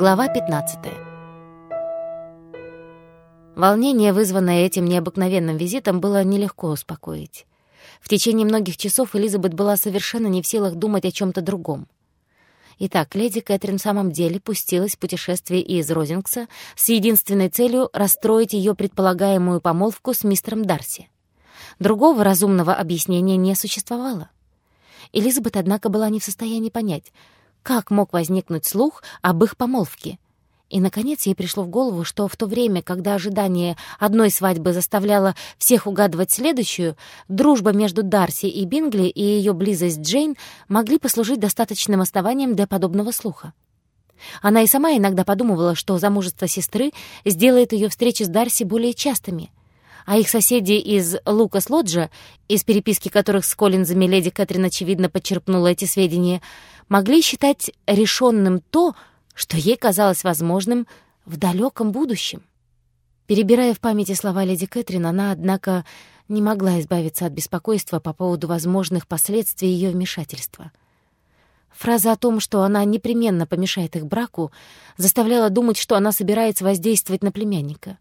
Глава 15 Волнение, вызванное этим необыкновенным визитом, было нелегко успокоить. В течение многих часов Элизабет была совершенно не в силах думать о чем то другом. Итак, леди Кэтрин в самом деле пустилась в путешествие из Розингса с единственной целью расстроить ее предполагаемую помолвку с мистером Дарси. Другого разумного объяснения не существовало. Элизабет, однако, была не в состоянии понять, как мог возникнуть слух об их помолвке — и, наконец, ей пришло в голову, что в то время, когда ожидание одной свадьбы заставляло всех угадывать следующую, дружба между Дарси и Бингли и ее близость Джейн могли послужить достаточным основанием для подобного слуха. Она и сама иногда подумывала, что замужество сестры сделает ее встречи с Дарси более частыми, а их соседи из Лукас Лоджа, из переписки которых с Коллинзами леди Кэтрин очевидно подчерпнула эти сведения, могли считать решенным то, что ей казалось возможным в далеком будущем. Перебирая в памяти слова леди Кэтрин, она, однако, не могла избавиться от беспокойства по поводу возможных последствий ее вмешательства. Фраза о том, что она непременно помешает их браку, заставляла думать, что она собирается воздействовать на племянника.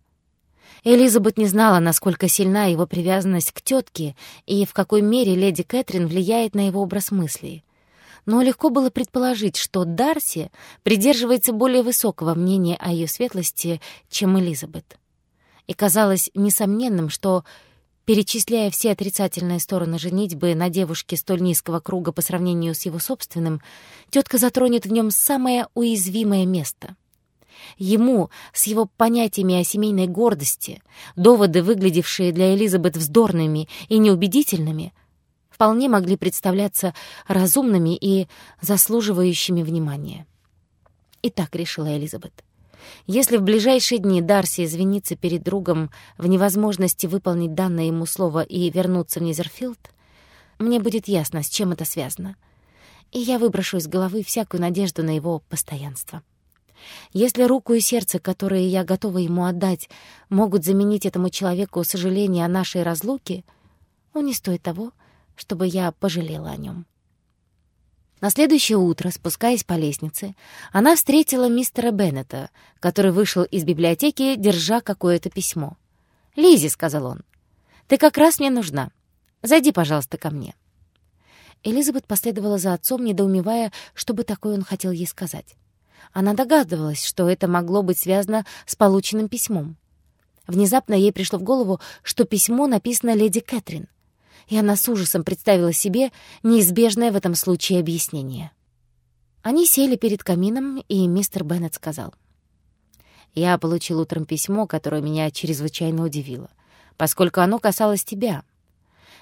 Элизабет не знала, насколько сильна его привязанность к тетке и в какой мере леди Кэтрин влияет на его образ мыслей но легко было предположить, что Дарси придерживается более высокого мнения о ее светлости, чем Элизабет. И казалось несомненным, что, перечисляя все отрицательные стороны женитьбы на девушке столь низкого круга по сравнению с его собственным, тетка затронет в нем самое уязвимое место. Ему, с его понятиями о семейной гордости, доводы, выглядевшие для Элизабет вздорными и неубедительными — вполне могли представляться разумными и заслуживающими внимания. И так решила Элизабет. Если в ближайшие дни Дарси извинится перед другом в невозможности выполнить данное ему слово и вернуться в Низерфилд, мне будет ясно, с чем это связано. И я выброшу из головы всякую надежду на его постоянство. Если руку и сердце, которые я готова ему отдать, могут заменить этому человеку сожаление о нашей разлуке, он не стоит того, чтобы я пожалела о нем. На следующее утро, спускаясь по лестнице, она встретила мистера Беннета, который вышел из библиотеки, держа какое-то письмо. Лизи, сказал он, — «ты как раз мне нужна. Зайди, пожалуйста, ко мне». Элизабет последовала за отцом, недоумевая, что бы такое он хотел ей сказать. Она догадывалась, что это могло быть связано с полученным письмом. Внезапно ей пришло в голову, что письмо написано леди Кэтрин — и она с ужасом представила себе неизбежное в этом случае объяснение. Они сели перед камином, и мистер Беннет сказал. «Я получил утром письмо, которое меня чрезвычайно удивило, поскольку оно касалось тебя.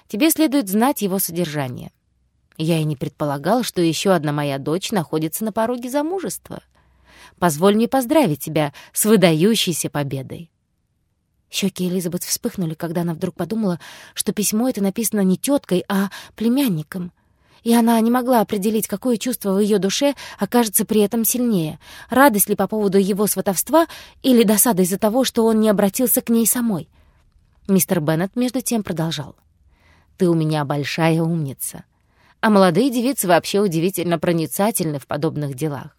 Тебе следует знать его содержание. Я и не предполагал, что еще одна моя дочь находится на пороге замужества. Позволь мне поздравить тебя с выдающейся победой». Щеки Элизабет вспыхнули, когда она вдруг подумала, что письмо это написано не теткой, а племянником. И она не могла определить, какое чувство в ее душе окажется при этом сильнее. Радость ли по поводу его сватовства или досада из-за того, что он не обратился к ней самой. Мистер Беннет между тем продолжал. «Ты у меня большая умница. А молодые девицы вообще удивительно проницательны в подобных делах.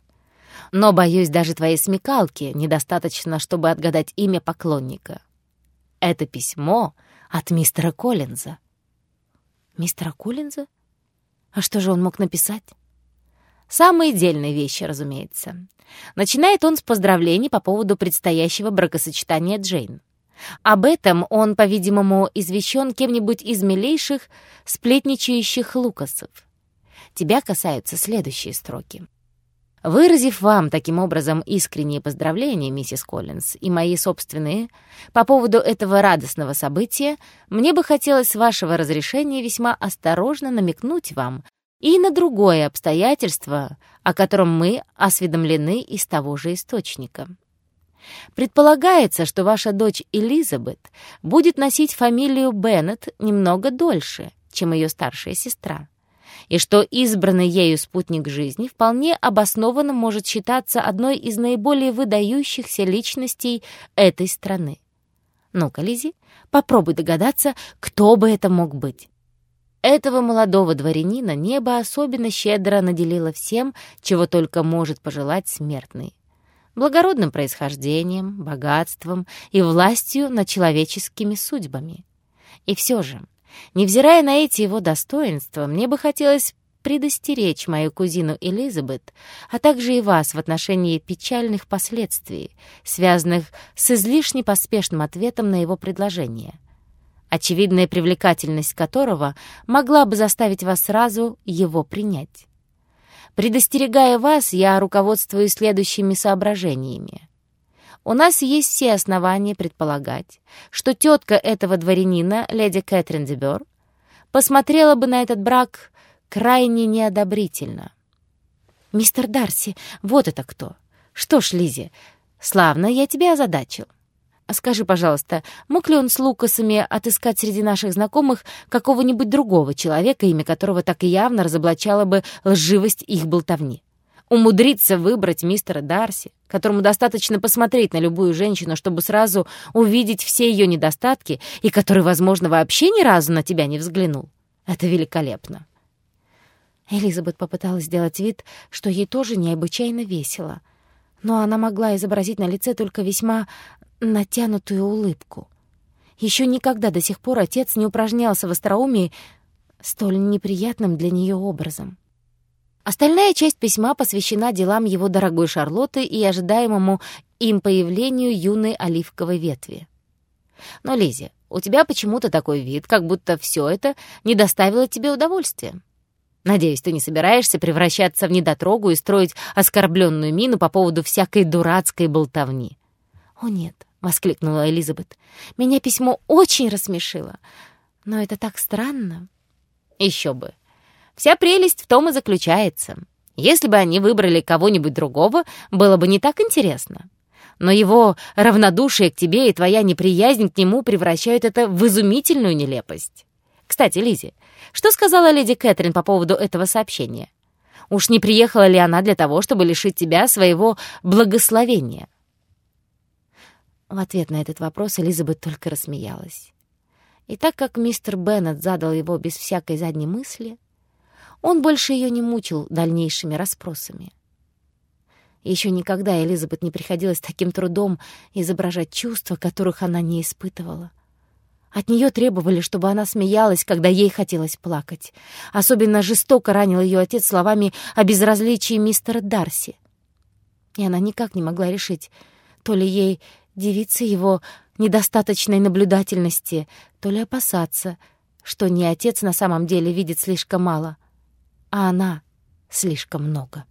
Но, боюсь, даже твоей смекалки недостаточно, чтобы отгадать имя поклонника. Это письмо от мистера Коллинза. Мистера Коллинза? А что же он мог написать? Самые дельные вещи, разумеется. Начинает он с поздравлений по поводу предстоящего бракосочетания Джейн. Об этом он, по-видимому, извещен кем-нибудь из милейших сплетничающих Лукасов. Тебя касаются следующие строки. Выразив вам таким образом искренние поздравления, миссис Коллинз, и мои собственные, по поводу этого радостного события, мне бы хотелось с вашего разрешения весьма осторожно намекнуть вам и на другое обстоятельство, о котором мы осведомлены из того же источника. Предполагается, что ваша дочь Элизабет будет носить фамилию Беннет немного дольше, чем ее старшая сестра и что избранный ею спутник жизни вполне обоснованно может считаться одной из наиболее выдающихся личностей этой страны. Ну-ка, Лизи, попробуй догадаться, кто бы это мог быть. Этого молодого дворянина небо особенно щедро наделило всем, чего только может пожелать смертный. благородным происхождением, богатством и властью над человеческими судьбами. И все же, невзирая на эти его достоинства, мне бы хотелось предостеречь мою кузину Элизабет, а также и вас в отношении печальных последствий, связанных с излишне поспешным ответом на его предложение, очевидная привлекательность которого могла бы заставить вас сразу его принять. Предостерегая вас, я руководствуюсь следующими соображениями. У нас есть все основания предполагать, что тетка этого дворянина, леди Кэтрин Дебер, посмотрела бы на этот брак крайне неодобрительно. «Мистер Дарси, вот это кто! Что ж, Лизи, славно я тебя озадачил. А скажи, пожалуйста, мог ли он с Лукасами отыскать среди наших знакомых какого-нибудь другого человека, имя которого так и явно разоблачало бы лживость их болтовни? Умудриться выбрать мистера Дарси, которому достаточно посмотреть на любую женщину, чтобы сразу увидеть все ее недостатки, и который, возможно, вообще ни разу на тебя не взглянул. Это великолепно. Элизабет попыталась сделать вид, что ей тоже необычайно весело, но она могла изобразить на лице только весьма натянутую улыбку. Еще никогда до сих пор отец не упражнялся в остроумии столь неприятным для нее образом. Остальная часть письма посвящена делам его дорогой Шарлотты и ожидаемому им появлению юной оливковой ветви. Но, Лизи, у тебя почему-то такой вид, как будто все это не доставило тебе удовольствия. Надеюсь, ты не собираешься превращаться в недотрогу и строить оскорбленную мину по поводу всякой дурацкой болтовни. «О, нет», — воскликнула Элизабет, — «меня письмо очень рассмешило. Но это так странно». «Еще бы. Вся прелесть в том и заключается. Если бы они выбрали кого-нибудь другого, было бы не так интересно. Но его равнодушие к тебе и твоя неприязнь к нему превращают это в изумительную нелепость. Кстати, Лизи, что сказала леди Кэтрин по поводу этого сообщения? Уж не приехала ли она для того, чтобы лишить тебя своего благословения?» В ответ на этот вопрос Элизабет только рассмеялась. И так как мистер Беннет задал его без всякой задней мысли, он больше ее не мучил дальнейшими расспросами. Еще никогда Элизабет не приходилось таким трудом изображать чувства, которых она не испытывала. От нее требовали, чтобы она смеялась, когда ей хотелось плакать. Особенно жестоко ранил ее отец словами о безразличии мистера Дарси. И она никак не могла решить, то ли ей дивиться его недостаточной наблюдательности, то ли опасаться, что не отец на самом деле видит слишком мало, а она слишком много.